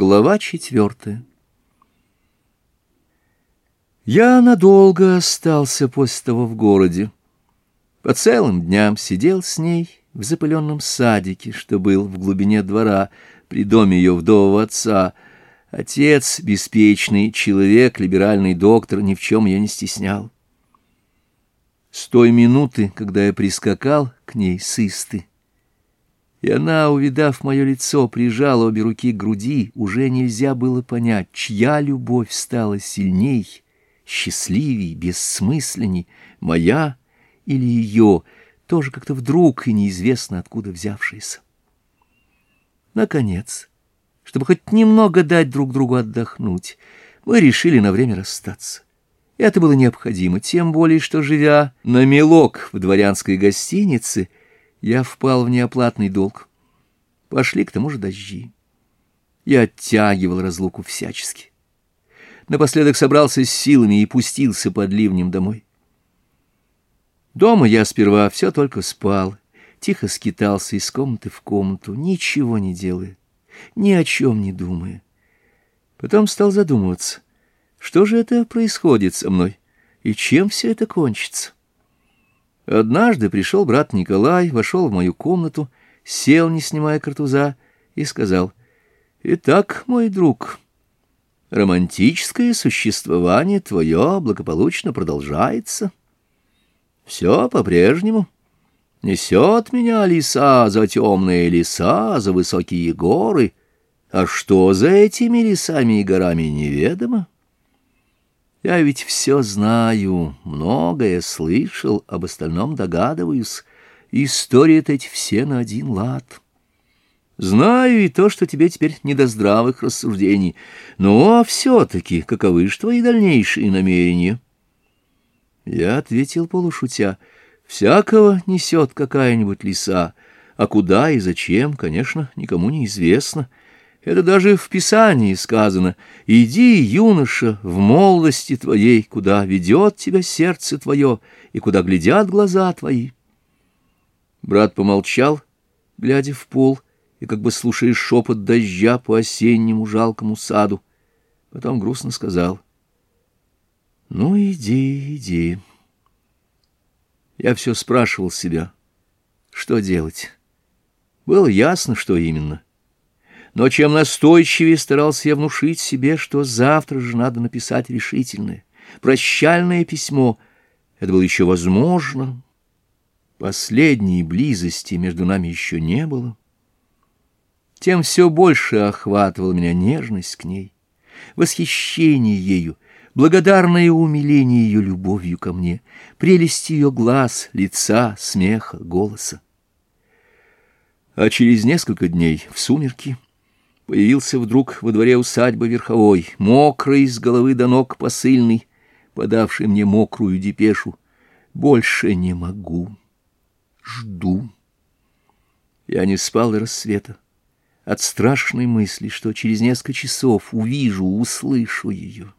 Глава четвертая. Я надолго остался после того в городе. По целым дням сидел с ней в запыленном садике, что был в глубине двора, при доме ее вдового отца. Отец, беспечный человек, либеральный доктор, ни в чем ее не стеснял. С той минуты, когда я прискакал к ней с исты, и она, увидав мое лицо, прижала обе руки к груди, уже нельзя было понять, чья любовь стала сильней, счастливей, бессмысленней, моя или ее, тоже как-то вдруг и неизвестно откуда взявшаяся. Наконец, чтобы хоть немного дать друг другу отдохнуть, мы решили на время расстаться. Это было необходимо, тем более, что, живя на мелок в дворянской гостинице, — я впал в неоплатный долг. Пошли к тому же дожди. Я оттягивал разлуку всячески. Напоследок собрался с силами и пустился под ливнем домой. Дома я сперва все только спал, тихо скитался из комнаты в комнату, ничего не делая, ни о чем не думая. Потом стал задумываться, что же это происходит со мной и чем все это кончится. Однажды пришел брат Николай, вошел в мою комнату, сел, не снимая картуза, и сказал, «Итак, мой друг, романтическое существование твое благополучно продолжается. Все по-прежнему. Несет меня леса за темные леса, за высокие горы, а что за этими лесами и горами неведомо». Я ведь все знаю, многое слышал, об остальном догадываюсь. Истории-то эти все на один лад. Знаю и то, что тебе теперь не до здравых рассуждений. Но все-таки каковы же твои дальнейшие намерения?» Я ответил полушутя. «Всякого несет какая-нибудь лиса, а куда и зачем, конечно, никому не известно». Это даже в Писании сказано. «Иди, юноша, в молодости твоей, куда ведет тебя сердце твое и куда глядят глаза твои». Брат помолчал, глядя в пол, и как бы слушая шепот дождя по осеннему жалкому саду. Потом грустно сказал. «Ну, иди, иди». Я все спрашивал себя, что делать. Было ясно, что именно — но чем настойчивее старался я внушить себе, что завтра же надо написать решительное, прощальное письмо. Это было еще возможно. Последней близости между нами еще не было. Тем все больше охватывала меня нежность к ней, восхищение ею, благодарное умиление ее любовью ко мне, прелесть ее глаз, лица, смеха, голоса. А через несколько дней в сумерки — Появился вдруг во дворе усадьбы верховой, мокрый с головы до ног посыльный, подавший мне мокрую депешу. Больше не могу. Жду. Я не спал до рассвета. От страшной мысли, что через несколько часов увижу, услышу ее.